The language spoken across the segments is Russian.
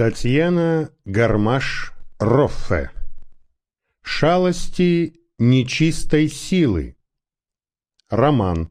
Татьяна Гармаш-Роффе. Шалости нечистой силы. Роман.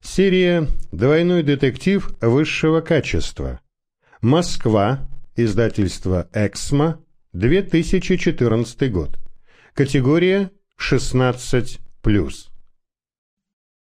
Серия «Двойной детектив высшего качества». Москва. Издательство «Эксмо». 2014 год. Категория 16+.